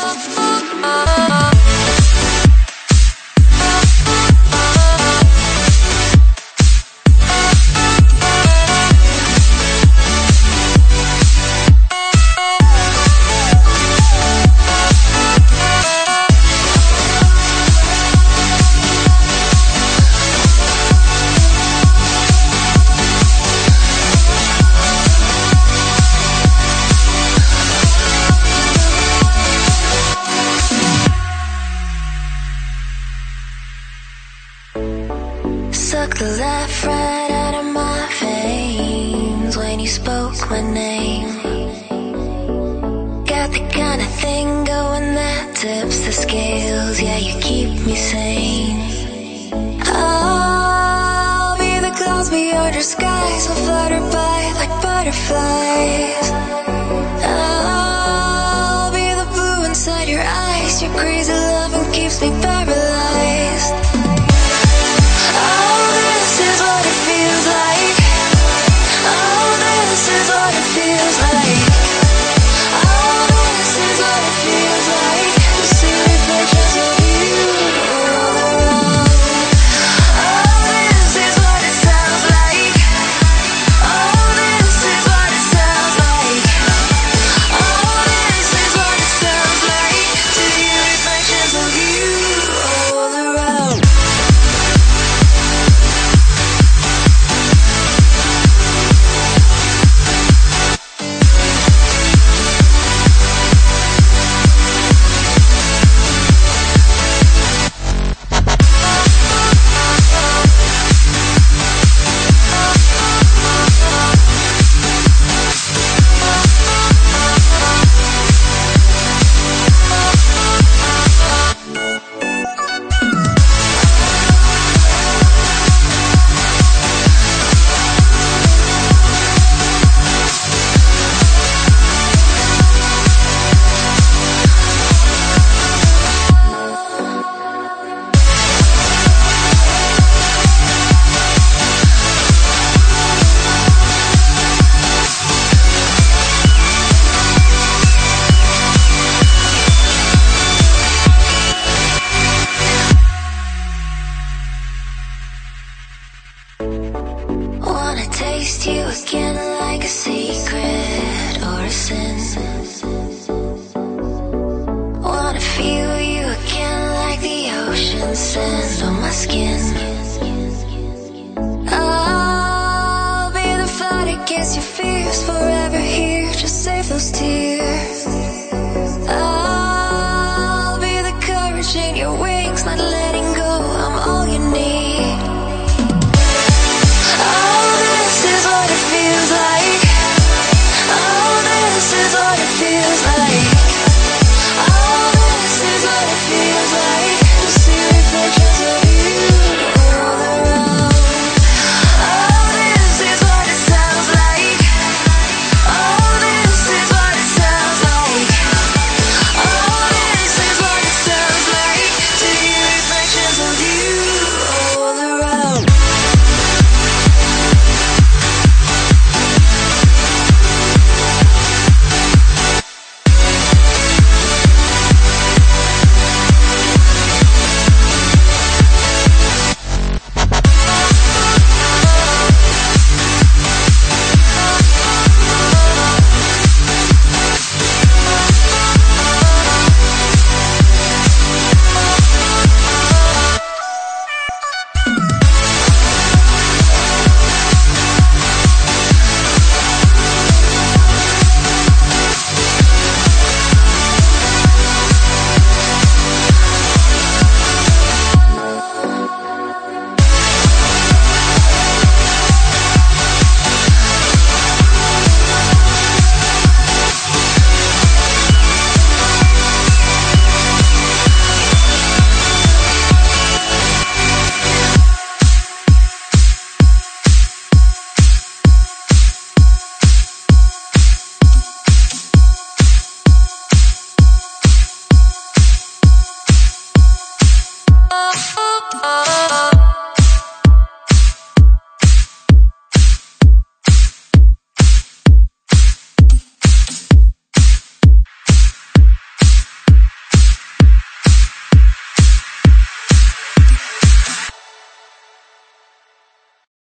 oh, oh. The laugh right out of my veins when you spoke my name. Got the kind of thing going that tips the scales, yeah, you keep me sane. I'll be the clouds beyond your skies, will flutter by like butterflies. erase your fears forever here to save those tears. I'll be the courage in your wings, not let